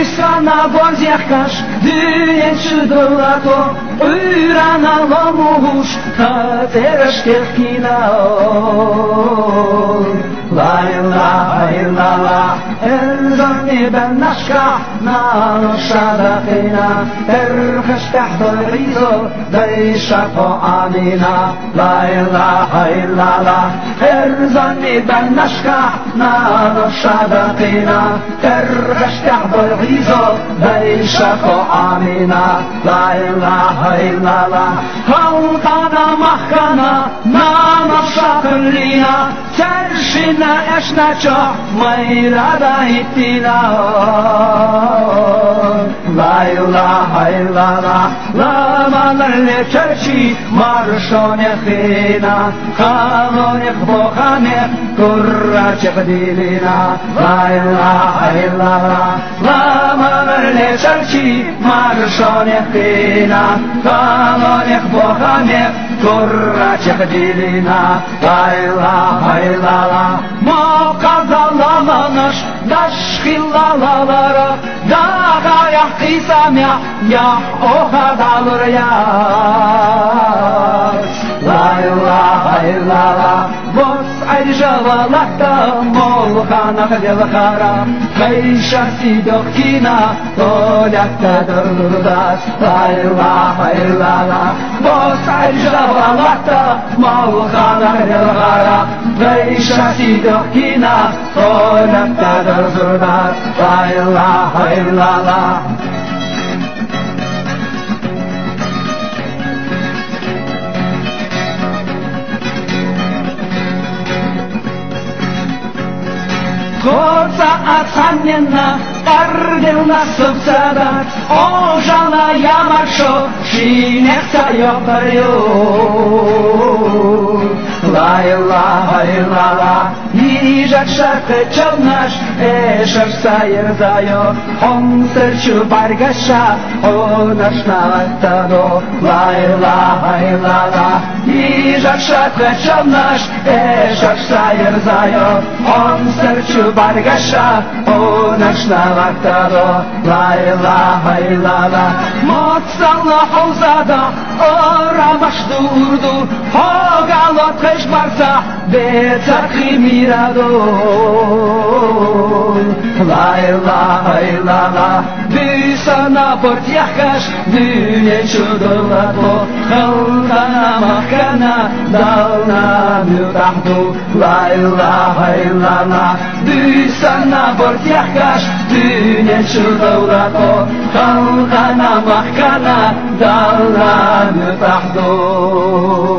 Łysa na błądziach kasz, gdy jęczy do lato Ura na lomu łóż, a teraz śpiewki na on Lajla, المرح إن ذني بالنشكح مع الشدقينا ارخش تحت العيزو ديشك علينا لا إله إلا الله. إن ذني بالنشكح مع الشدقينا ارخش تحت العيزو ديشك علينا لا إله إلا الله. هلطنا مخنا؟ ما نشاط لينا ترشنا اشنا شهر मैरा दाइतिरा Laila, hailala, lamalarne çarşı, marşone khina, kanone bohane, kurra çekdilina. Laila, hailala, lamalarne çarşı, marşone khina, kanone bohane, kurra çekdilina. Laila, hailala, şkillalara Dağa yahtysam Лай Ya oha dalır ya La ilaha illallah Bos ayr javalakta Mol khana khadil khara Kaysha sidok Bos خيشا سيدوك كينا طولكتا درداس لا إله إلا الله Koca acanniena, ardil na subsadat, ożana jamarzo, szynechta jopario. La mała i że krzepy ciągnasz эшар сайыр зайо, он сырчу баргаша, он ашналаттадо, ла илаха илалла. Ижак шарқы чалнаш, эшар сайыр зайо, он сырчу баргаша, он ашналаттадо, ла илаха илалла. Моцалла хаузада, орамаш дурду, хогалот кыш Барса, бецархи mirado La ilaha illallah Büsana portiachkash Dünya çudulato Khalkana mahkana Dalna mutahdu La ilaha illallah Büsana portiachkash Dünya çudulato Khalkana mahkana Dalna mutahdu